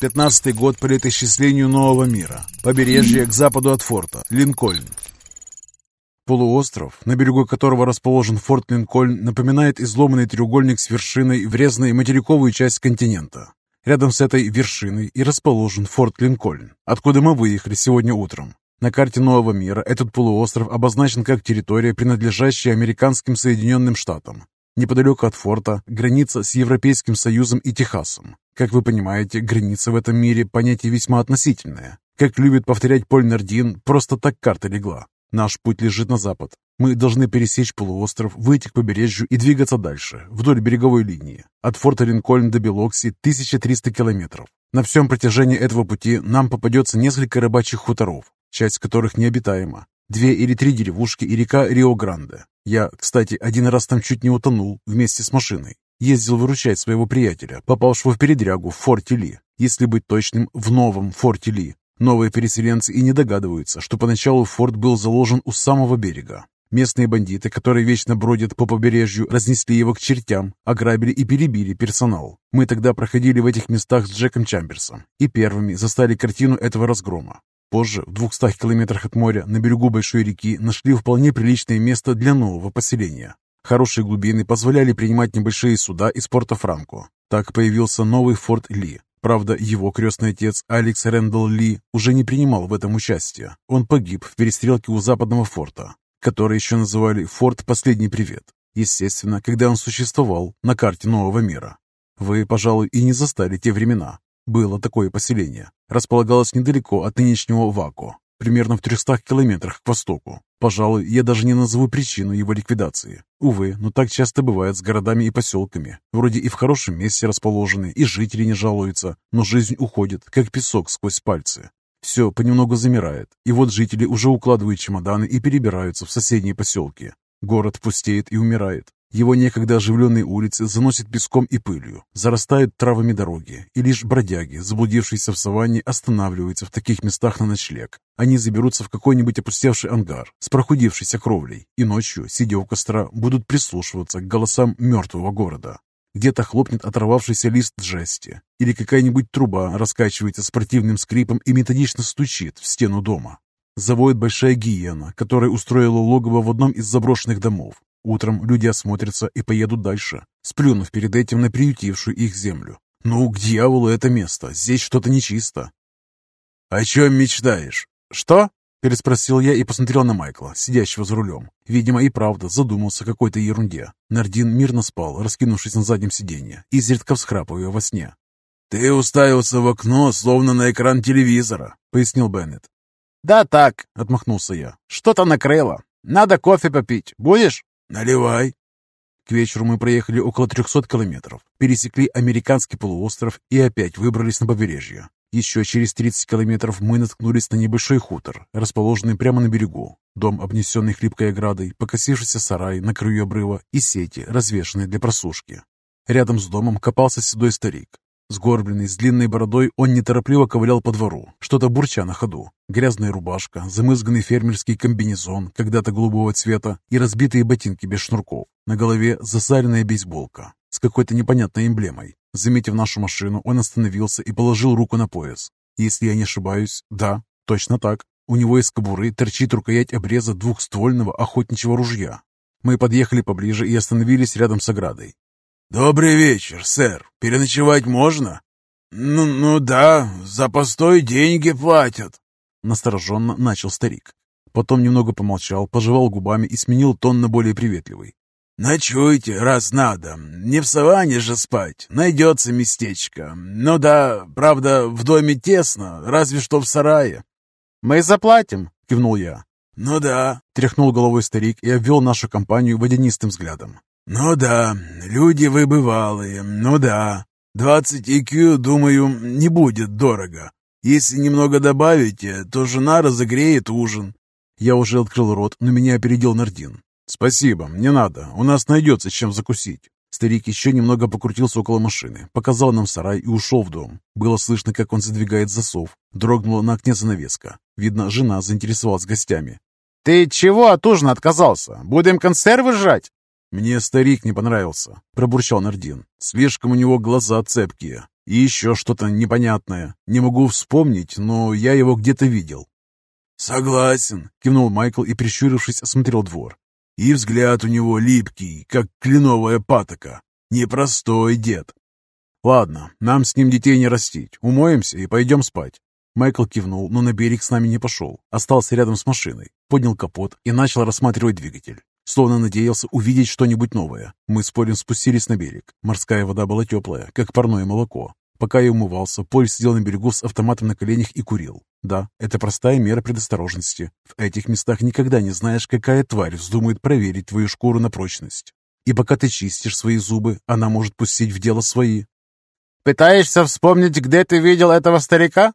Пятнадцатый год по летоисчислению нового мира. Побережье к западу от форта. Линкольн. Полуостров, на берегу которого расположен форт Линкольн, напоминает изломанный треугольник с вершиной, врезанной материковую часть континента. Рядом с этой вершиной и расположен форт Линкольн, откуда мы выехали сегодня утром. На карте Нового мира этот полуостров обозначен как территория, принадлежащая американским Соединенным Штатам. Неподалеку от форта граница с Европейским Союзом и Техасом. Как вы понимаете, граница в этом мире понятие весьма относительное. Как любит повторять Поль Нардин, просто так карта легла. Наш путь лежит на запад. Мы должны пересечь полуостров, выйти к побережью и двигаться дальше, вдоль береговой линии. От форта Линкольн до Белокси 1300 километров. На всем протяжении этого пути нам попадется несколько рыбачьих хуторов, часть которых необитаема. Две или три деревушки и река Рио-Гранде. Я, кстати, один раз там чуть не утонул вместе с машиной. Ездил выручать своего приятеля, попавшего в передрягу в форте Ли. Если быть точным, в новом форте Ли. Новые переселенцы и не догадываются, что поначалу форт был заложен у самого берега. Местные бандиты, которые вечно бродят по побережью, разнесли его к чертям, ограбили и перебили персонал. Мы тогда проходили в этих местах с Джеком Чамберсом и первыми застали картину этого разгрома. Позже, в двухстах километрах от моря, на берегу большой реки, нашли вполне приличное место для нового поселения. Хорошие глубины позволяли принимать небольшие суда из порта Франко. Так появился новый форт Ли, Правда, его крестный отец Алекс Рэндалл Ли уже не принимал в этом участие. Он погиб в перестрелке у западного форта, который еще называли «Форт Последний Привет». Естественно, когда он существовал на карте нового мира. Вы, пожалуй, и не застали те времена. Было такое поселение. Располагалось недалеко от нынешнего Вако, примерно в 300 километрах к востоку. Пожалуй, я даже не назову причину его ликвидации. Увы, но так часто бывает с городами и поселками. Вроде и в хорошем месте расположены, и жители не жалуются, но жизнь уходит, как песок сквозь пальцы. Все понемногу замирает, и вот жители уже укладывают чемоданы и перебираются в соседние поселки. Город пустеет и умирает. Его некогда оживленные улицы заносят песком и пылью, зарастают травами дороги, и лишь бродяги, заблудившиеся в саванне, останавливаются в таких местах на ночлег. Они заберутся в какой-нибудь опустевший ангар с прохудившейся кровлей, и ночью, сидя у костра, будут прислушиваться к голосам мертвого города. Где-то хлопнет оторвавшийся лист жести, или какая-нибудь труба раскачивается с противным скрипом и методично стучит в стену дома. Завоет большая гиена, которая устроила логово в одном из заброшенных домов. Утром люди осмотрятся и поедут дальше, сплюнув перед этим на приютившую их землю. Ну, к дьяволу это место, здесь что-то нечисто. «О чем мечтаешь?» «Что?» – переспросил я и посмотрел на Майкла, сидящего за рулем. Видимо, и правда задумался о какой-то ерунде. Нардин мирно спал, раскинувшись на заднем сиденье, изредка всхрапывая во сне. «Ты уставился в окно, словно на экран телевизора», — пояснил Беннет. «Да так», — отмахнулся я. «Что-то накрыло. Надо кофе попить. Будешь?» «Наливай!» К вечеру мы проехали около 300 километров, пересекли американский полуостров и опять выбрались на побережье. Еще через 30 километров мы наткнулись на небольшой хутор, расположенный прямо на берегу. Дом, обнесенный хлипкой оградой, покосившийся сарай на краю обрыва и сети, развешанные для просушки. Рядом с домом копался седой старик. Сгорбленный, с длинной бородой, он неторопливо ковылял по двору, что-то бурча на ходу. Грязная рубашка, замызганный фермерский комбинезон, когда-то голубого цвета, и разбитые ботинки без шнурков. На голове засаренная бейсболка с какой-то непонятной эмблемой. Заметив нашу машину, он остановился и положил руку на пояс. Если я не ошибаюсь, да, точно так. У него из кобуры торчит рукоять обреза двухствольного охотничьего ружья. Мы подъехали поближе и остановились рядом с оградой. «Добрый вечер, сэр. Переночевать можно?» «Ну, ну да, за постой деньги платят», — настороженно начал старик. Потом немного помолчал, пожевал губами и сменил тон на более приветливый. «Ночуйте, раз надо. Не в саванне же спать. Найдется местечко. Ну да, правда, в доме тесно, разве что в сарае». «Мы заплатим», — кивнул я. «Ну да», — тряхнул головой старик и обвел нашу компанию водянистым взглядом. «Ну да, люди вы бывалые, ну да. Двадцать IQ, думаю, не будет дорого. Если немного добавите, то жена разогреет ужин». Я уже открыл рот, но меня опередил Нардин. «Спасибо, не надо, у нас найдется чем закусить». Старик еще немного покрутился около машины, показал нам сарай и ушел в дом. Было слышно, как он задвигает засов. Дрогнула на окне занавеска. Видно, жена заинтересовалась гостями. «Ты чего от ужина отказался? Будем консервы жрать?» «Мне старик не понравился», — пробурчал Нардин. «Слишком у него глаза цепкие». И еще что-то непонятное. Не могу вспомнить, но я его где-то видел. «Согласен», — кивнул Майкл и, прищурившись, осмотрел двор. «И взгляд у него липкий, как кленовая патока. Непростой дед». «Ладно, нам с ним детей не растить. Умоемся и пойдем спать». Майкл кивнул, но на берег с нами не пошел. Остался рядом с машиной, поднял капот и начал рассматривать двигатель. Словно надеялся увидеть что-нибудь новое. Мы с Полем спустились на берег. Морская вода была теплая, как парное молоко. Пока я умывался, Поль сидел на берегу с автоматом на коленях и курил. Да, это простая мера предосторожности. В этих местах никогда не знаешь, какая тварь вздумает проверить твою шкуру на прочность. И пока ты чистишь свои зубы, она может пустить в дело свои. «Пытаешься вспомнить, где ты видел этого старика?»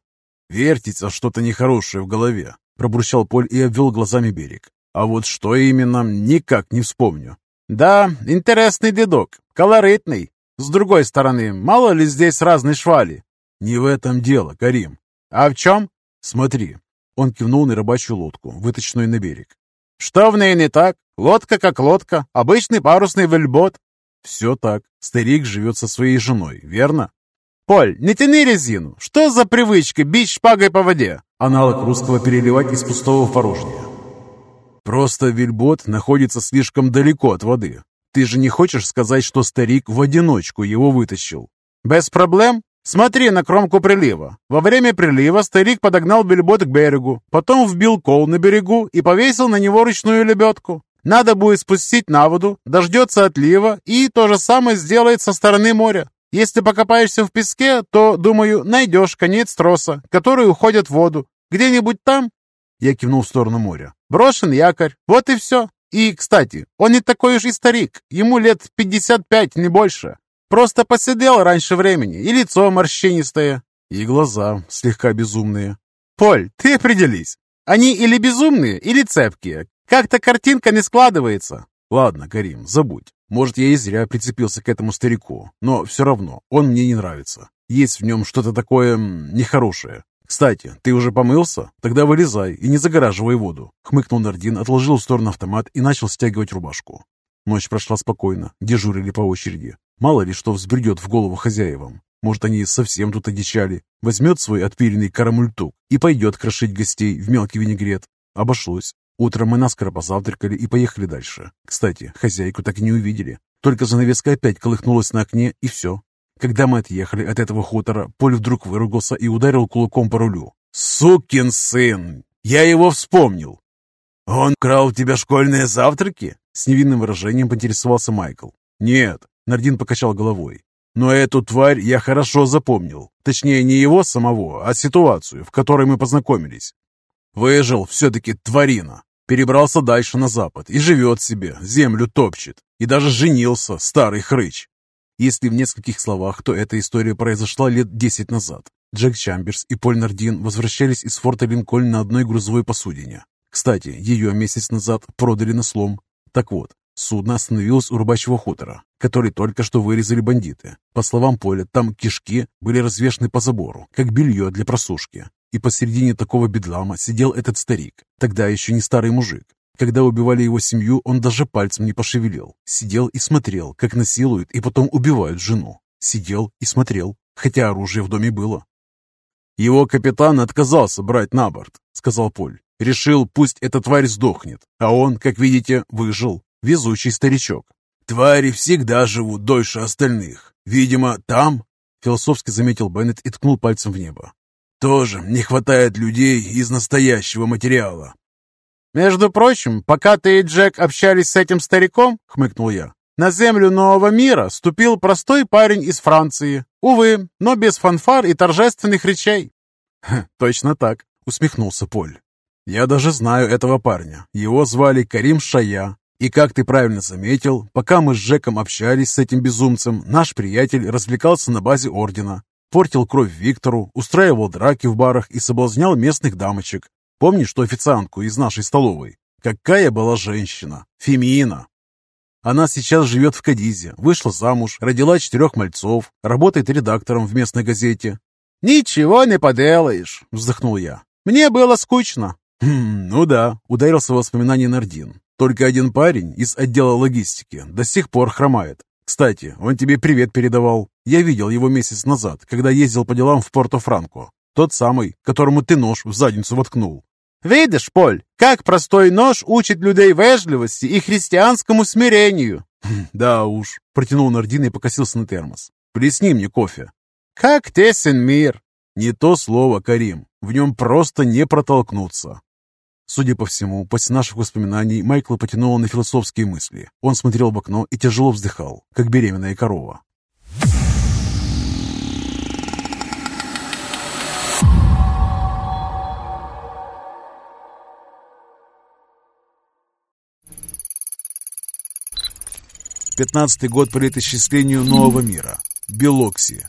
«Вертится что-то нехорошее в голове», — пробурчал Поль и обвел глазами берег. «А вот что именно, никак не вспомню». «Да, интересный дедок, колоритный. С другой стороны, мало ли здесь разные швали?» «Не в этом дело, Карим». «А в чем?» «Смотри». Он кивнул на рыбачью лодку, вытащенную на берег. «Что в ней не так? Лодка как лодка, обычный парусный вельбот». «Все так. Старик живет со своей женой, верно?» «Поль, не тяни резину! Что за привычка бить шпагой по воде?» Аналог русского переливать из пустого в порожнее. «Просто вельбот находится слишком далеко от воды. Ты же не хочешь сказать, что старик в одиночку его вытащил?» «Без проблем. Смотри на кромку прилива. Во время прилива старик подогнал вельбот к берегу, потом вбил кол на берегу и повесил на него ручную лебедку. Надо будет спустить на воду, дождется отлива и то же самое сделает со стороны моря. Если покопаешься в песке, то, думаю, найдешь конец троса, который уходит в воду. Где-нибудь там?» Я кивнул в сторону моря. «Брошен якорь. Вот и все. И, кстати, он не такой уж и старик. Ему лет 55, не больше. Просто посидел раньше времени, и лицо морщинистое, и глаза слегка безумные. Поль, ты определись. Они или безумные, или цепкие. Как-то картинка не складывается. Ладно, Карим, забудь. Может, я и зря прицепился к этому старику, но все равно он мне не нравится. Есть в нем что-то такое нехорошее. «Кстати, ты уже помылся? Тогда вылезай и не загораживай воду», — хмыкнул Нардин, отложил в сторону автомат и начал стягивать рубашку. Ночь прошла спокойно, дежурили по очереди. Мало ли что взбредет в голову хозяевам. Может, они совсем тут одичали. Возьмет свой отпиленный карамультук и пойдет крошить гостей в мелкий винегрет. Обошлось. Утром мы наскоро позавтракали и поехали дальше. Кстати, хозяйку так и не увидели. Только занавеска опять колыхнулась на окне, и все. Когда мы отъехали от этого хутора, Поль вдруг выругался и ударил кулаком по рулю. «Сукин сын! Я его вспомнил!» «Он крал у тебя школьные завтраки?» С невинным выражением поинтересовался Майкл. «Нет», — Нардин покачал головой. «Но эту тварь я хорошо запомнил. Точнее, не его самого, а ситуацию, в которой мы познакомились. Выжил все-таки тварина. Перебрался дальше на запад и живет себе, землю топчет. И даже женился, старый хрыч. Если в нескольких словах, то эта история произошла лет десять назад. Джек Чамберс и Поль Нардин возвращались из форта Линкольн на одной грузовой посудине. Кстати, ее месяц назад продали на слом. Так вот, судно остановилось у рыбачьего хутора, который только что вырезали бандиты. По словам Поля, там кишки были развешаны по забору, как белье для просушки. И посередине такого бедлама сидел этот старик, тогда еще не старый мужик. Когда убивали его семью, он даже пальцем не пошевелил. Сидел и смотрел, как насилуют и потом убивают жену. Сидел и смотрел, хотя оружие в доме было. «Его капитан отказался брать на борт», — сказал Поль. «Решил, пусть эта тварь сдохнет, а он, как видите, выжил. Везучий старичок». «Твари всегда живут дольше остальных. Видимо, там...» Философски заметил Беннет и ткнул пальцем в небо. Тоже не хватает людей из настоящего материала. «Между прочим, пока ты и Джек общались с этим стариком, — хмыкнул я, — на землю нового мира ступил простой парень из Франции. Увы, но без фанфар и торжественных речей». «Точно так», — усмехнулся Поль. «Я даже знаю этого парня. Его звали Карим Шая. И, как ты правильно заметил, пока мы с Джеком общались с этим безумцем, наш приятель развлекался на базе Ордена портил кровь Виктору, устраивал драки в барах и соблазнял местных дамочек. Помнишь ту официантку из нашей столовой? Какая была женщина! Фемина! Она сейчас живет в Кадизе, вышла замуж, родила четырех мальцов, работает редактором в местной газете. «Ничего не поделаешь», — вздохнул я. «Мне было скучно». «Хм, «Ну да», — ударился в воспоминания Нардин. «Только один парень из отдела логистики до сих пор хромает. Кстати, он тебе привет передавал. Я видел его месяц назад, когда ездил по делам в Порто-Франко. Тот самый, которому ты нож в задницу воткнул. Видишь, Поль, как простой нож учит людей вежливости и христианскому смирению. Да уж, протянул Нардин и покосился на термос. Плесни мне кофе. Как тесен мир. Не то слово, Карим. В нем просто не протолкнуться. Судя по всему, после наших воспоминаний Майкла потянуло на философские мысли. Он смотрел в окно и тяжело вздыхал, как беременная корова. Пятнадцатый год по летосчислению нового мира. Белокси.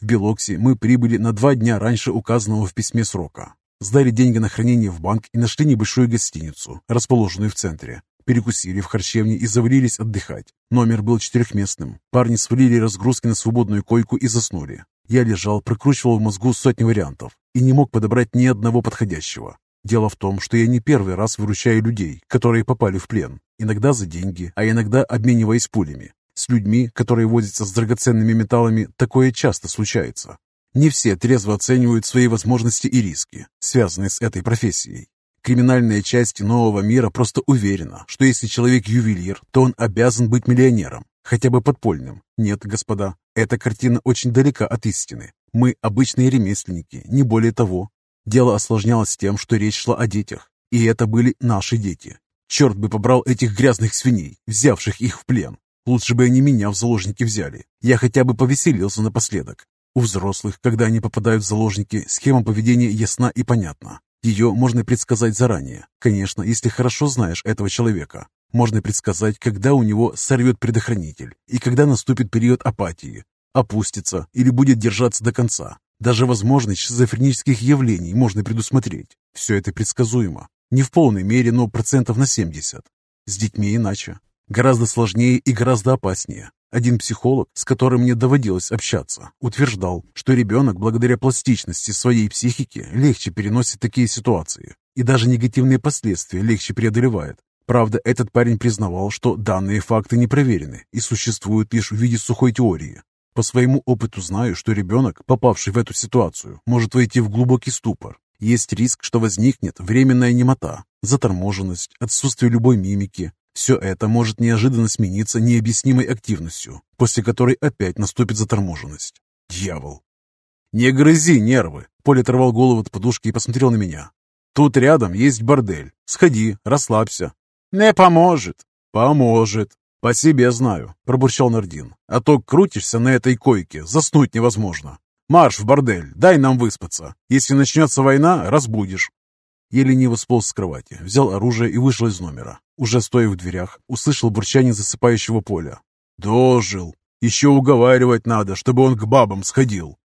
В Белокси мы прибыли на два дня раньше указанного в письме срока. Сдали деньги на хранение в банк и нашли небольшую гостиницу, расположенную в центре. Перекусили в харчевне и завалились отдыхать. Номер был четырехместным. Парни свалили разгрузки на свободную койку и заснули. Я лежал, прокручивал в мозгу сотни вариантов и не мог подобрать ни одного подходящего. Дело в том, что я не первый раз выручаю людей, которые попали в плен. Иногда за деньги, а иногда обмениваясь пулями. С людьми, которые возятся с драгоценными металлами, такое часто случается. Не все трезво оценивают свои возможности и риски, связанные с этой профессией. Криминальная часть нового мира просто уверена, что если человек ювелир, то он обязан быть миллионером, хотя бы подпольным. Нет, господа, эта картина очень далека от истины. Мы обычные ремесленники, не более того. Дело осложнялось тем, что речь шла о детях, и это были наши дети. Черт бы побрал этих грязных свиней, взявших их в плен. Лучше бы они меня в заложники взяли. Я хотя бы повеселился напоследок. У взрослых, когда они попадают в заложники, схема поведения ясна и понятна. Ее можно предсказать заранее. Конечно, если хорошо знаешь этого человека. Можно предсказать, когда у него сорвет предохранитель и когда наступит период апатии. Опустится или будет держаться до конца. Даже возможность шизофренических явлений можно предусмотреть. Все это предсказуемо. Не в полной мере, но процентов на 70. С детьми иначе. Гораздо сложнее и гораздо опаснее. Один психолог, с которым мне доводилось общаться, утверждал, что ребенок благодаря пластичности своей психики легче переносит такие ситуации и даже негативные последствия легче преодолевает. Правда, этот парень признавал, что данные факты не проверены и существуют лишь в виде сухой теории. По своему опыту знаю, что ребенок, попавший в эту ситуацию, может войти в глубокий ступор есть риск, что возникнет временная немота, заторможенность, отсутствие любой мимики. Все это может неожиданно смениться необъяснимой активностью, после которой опять наступит заторможенность. Дьявол! «Не грызи нервы!» Поле оторвал голову от подушки и посмотрел на меня. «Тут рядом есть бордель. Сходи, расслабься». «Не поможет». «Поможет. По себе знаю», — пробурчал Нардин. «А то крутишься на этой койке, заснуть невозможно». Марш в бордель, дай нам выспаться. Если начнется война, разбудишь». Я лениво сполз с кровати, взял оружие и вышел из номера. Уже стоя в дверях, услышал бурчание засыпающего поля. «Дожил! Еще уговаривать надо, чтобы он к бабам сходил!»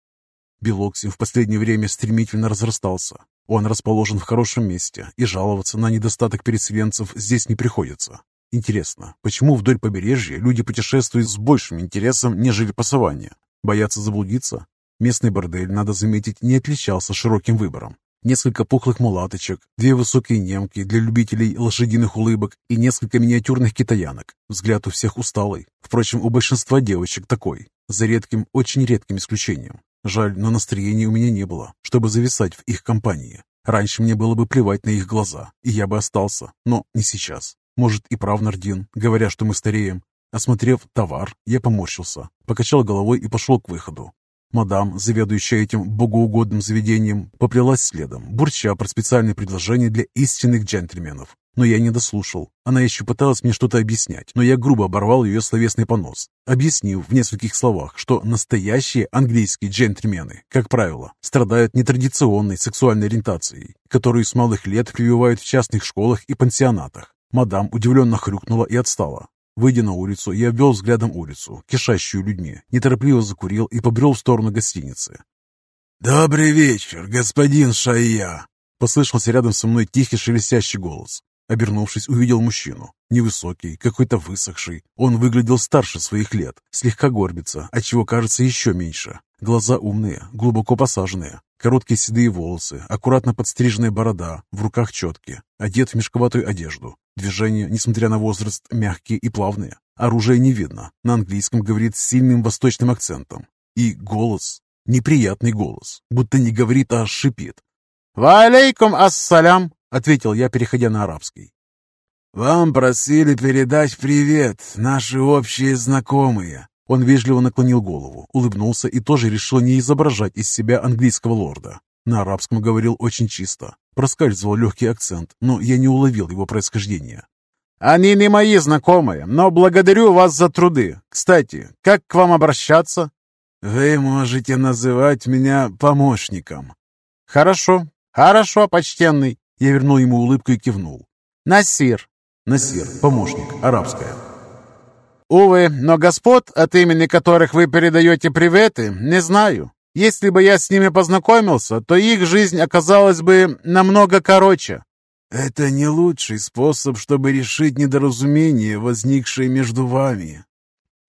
Белоксин в последнее время стремительно разрастался. Он расположен в хорошем месте, и жаловаться на недостаток переселенцев здесь не приходится. Интересно, почему вдоль побережья люди путешествуют с большим интересом, нежели по саванне? Боятся заблудиться? Местный бордель, надо заметить, не отличался широким выбором. Несколько пухлых мулаточек, две высокие немки для любителей лошадиных улыбок и несколько миниатюрных китаянок. Взгляд у всех усталый. Впрочем, у большинства девочек такой, за редким, очень редким исключением. Жаль, но настроения у меня не было, чтобы зависать в их компании. Раньше мне было бы плевать на их глаза, и я бы остался, но не сейчас. Может, и прав Нардин, говоря, что мы стареем. Осмотрев товар, я поморщился, покачал головой и пошел к выходу. Мадам, заведующая этим богоугодным заведением, поплелась следом, бурча про специальные предложения для истинных джентльменов. Но я не дослушал. Она еще пыталась мне что-то объяснять, но я грубо оборвал ее словесный понос, объяснив в нескольких словах, что настоящие английские джентльмены, как правило, страдают нетрадиционной сексуальной ориентацией, которую с малых лет прививают в частных школах и пансионатах. Мадам удивленно хрюкнула и отстала. Выйдя на улицу, я обвел взглядом улицу, кишащую людьми, неторопливо закурил и побрел в сторону гостиницы. «Добрый вечер, господин Шая!» Послышался рядом со мной тихий шелестящий голос. Обернувшись, увидел мужчину. Невысокий, какой-то высохший. Он выглядел старше своих лет, слегка горбится, отчего кажется еще меньше. Глаза умные, глубоко посаженные, короткие седые волосы, аккуратно подстриженная борода, в руках четки, одет в мешковатую одежду. Движения, несмотря на возраст, мягкие и плавные. Оружия не видно. На английском говорит с сильным восточным акцентом. И голос. Неприятный голос. Будто не говорит, а шипит. «Ва алейкум ассалям», — ответил я, переходя на арабский. «Вам просили передать привет, наши общие знакомые». Он вежливо наклонил голову, улыбнулся и тоже решил не изображать из себя английского лорда. На арабском говорил очень чисто. Проскальзывал легкий акцент, но я не уловил его происхождения. «Они не мои знакомые, но благодарю вас за труды. Кстати, как к вам обращаться?» «Вы можете называть меня помощником». «Хорошо, хорошо, почтенный». Я вернул ему улыбку и кивнул. «Насир». «Насир, помощник, арабская». «Увы, но господ, от имени которых вы передаете приветы, не знаю. Если бы я с ними познакомился, то их жизнь оказалась бы намного короче». «Это не лучший способ, чтобы решить недоразумение, возникшее между вами».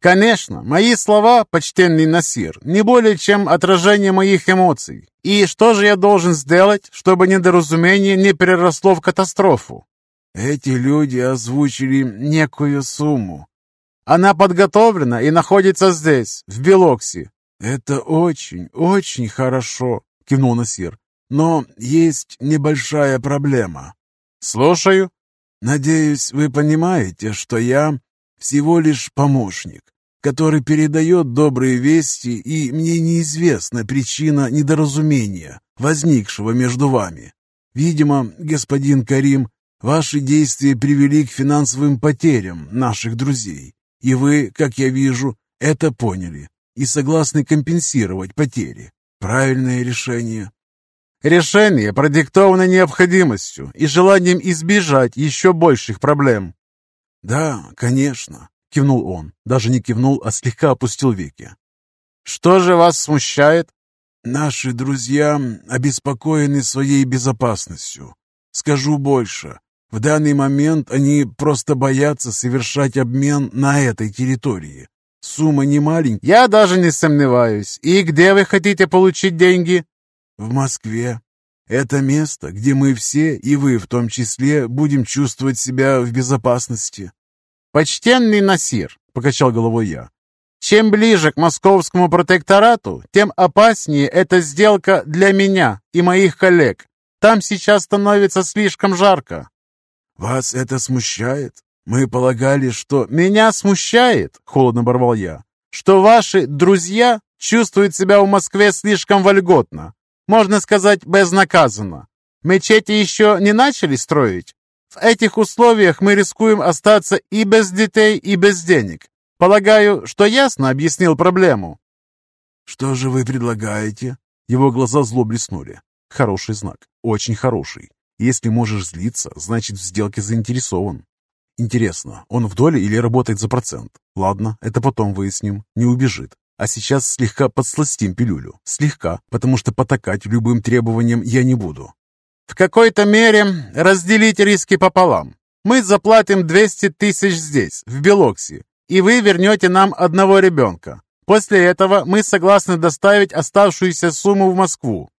«Конечно, мои слова, почтенный Насир, не более чем отражение моих эмоций. И что же я должен сделать, чтобы недоразумение не переросло в катастрофу?» «Эти люди озвучили некую сумму. Она подготовлена и находится здесь, в Белоксе. «Это очень, очень хорошо», — кивнул Насир. «Но есть небольшая проблема». «Слушаю». «Надеюсь, вы понимаете, что я всего лишь помощник, который передает добрые вести, и мне неизвестна причина недоразумения, возникшего между вами. Видимо, господин Карим, ваши действия привели к финансовым потерям наших друзей, и вы, как я вижу, это поняли и согласны компенсировать потери. Правильное решение. Решение продиктовано необходимостью и желанием избежать еще больших проблем. Да, конечно, кивнул он. Даже не кивнул, а слегка опустил веки. Что же вас смущает? Наши друзья обеспокоены своей безопасностью. Скажу больше. В данный момент они просто боятся совершать обмен на этой территории. Сумма не маленькая. Я даже не сомневаюсь. И где вы хотите получить деньги? В Москве. Это место, где мы все, и вы в том числе, будем чувствовать себя в безопасности. Почтенный Насир, покачал головой я. Чем ближе к московскому протекторату, тем опаснее эта сделка для меня и моих коллег. Там сейчас становится слишком жарко. Вас это смущает? Мы полагали, что... Меня смущает, холодно оборвал я, что ваши друзья чувствуют себя в Москве слишком вольготно. Можно сказать, безнаказанно. Мечети еще не начали строить. В этих условиях мы рискуем остаться и без детей, и без денег. Полагаю, что ясно объяснил проблему. Что же вы предлагаете? Его глаза зло блеснули. Хороший знак, очень хороший. Если можешь злиться, значит в сделке заинтересован. Интересно, он в доле или работает за процент? Ладно, это потом выясним. Не убежит. А сейчас слегка подсластим пилюлю. Слегка, потому что потакать любым требованиям я не буду. В какой-то мере разделить риски пополам. Мы заплатим 200 тысяч здесь, в Белоксе, и вы вернете нам одного ребенка. После этого мы согласны доставить оставшуюся сумму в Москву,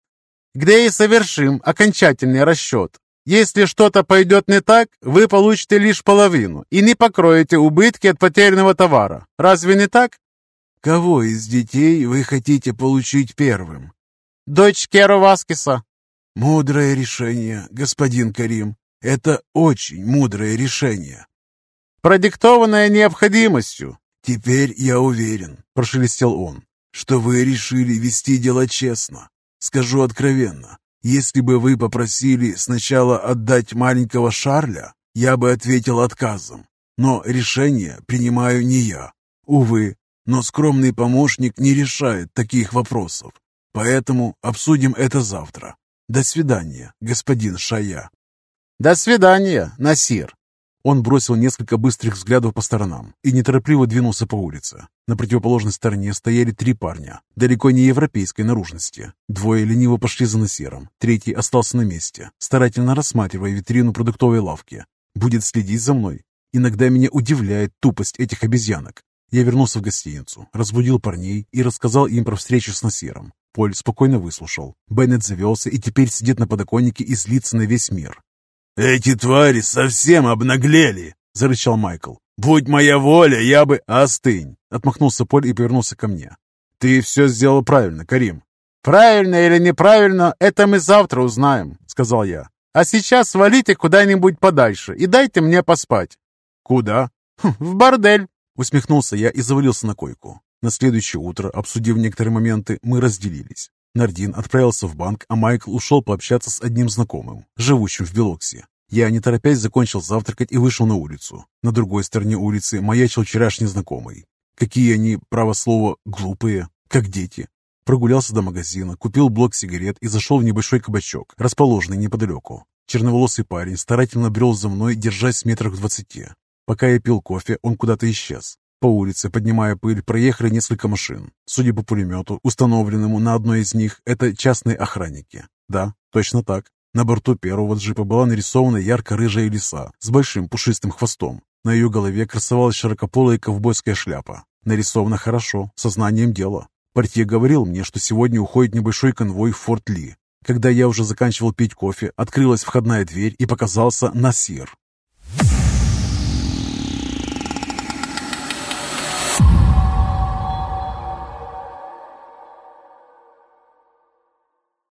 где и совершим окончательный расчет. Если что-то пойдет не так, вы получите лишь половину и не покроете убытки от потерянного товара. Разве не так? Кого из детей вы хотите получить первым? Дочь Керо Васкиса. Мудрое решение, господин Карим. Это очень мудрое решение. Продиктованное необходимостью. Теперь я уверен, прошелестел он, что вы решили вести дело честно. Скажу откровенно, если бы вы попросили сначала отдать маленького Шарля, я бы ответил отказом. Но решение принимаю не я. Увы, но скромный помощник не решает таких вопросов. Поэтому обсудим это завтра. До свидания, господин Шая. До свидания, Насир. Он бросил несколько быстрых взглядов по сторонам и неторопливо двинулся по улице. На противоположной стороне стояли три парня, далеко не европейской наружности. Двое лениво пошли за Насером, третий остался на месте, старательно рассматривая витрину продуктовой лавки. Будет следить за мной. Иногда меня удивляет тупость этих обезьянок. Я вернулся в гостиницу, разбудил парней и рассказал им про встречу с Насером. Поль спокойно выслушал. Беннет завелся и теперь сидит на подоконнике и злится на весь мир. «Эти твари совсем обнаглели!» — зарычал Майкл. «Будь моя воля, я бы...» «Остынь!» — отмахнулся Поль и повернулся ко мне. «Ты все сделал правильно, Карим». «Правильно или неправильно, это мы завтра узнаем», — сказал я. «А сейчас свалите куда-нибудь подальше и дайте мне поспать». «Куда?» «Хм, «В бордель», — усмехнулся я и завалился на койку. На следующее утро, обсудив некоторые моменты, мы разделились. Нардин отправился в банк, а Майкл ушел пообщаться с одним знакомым, живущим в Белоксе. Я, не торопясь, закончил завтракать и вышел на улицу. На другой стороне улицы маячил вчерашний знакомый. Какие они, право слово, глупые, как дети. Прогулялся до магазина, купил блок сигарет и зашел в небольшой кабачок, расположенный неподалеку. Черноволосый парень старательно брел за мной, держась в метрах двадцати. Пока я пил кофе, он куда-то исчез. По улице, поднимая пыль, проехали несколько машин. Судя по пулемету, установленному на одной из них, это частные охранники. Да, точно так. На борту первого джипа была нарисована ярко-рыжая лиса с большим пушистым хвостом. На ее голове красовалась широкополая ковбойская шляпа. Нарисовано хорошо, сознанием дела. Портье говорил мне, что сегодня уходит небольшой конвой в Форт Ли. Когда я уже заканчивал пить кофе, открылась входная дверь и показался Насир.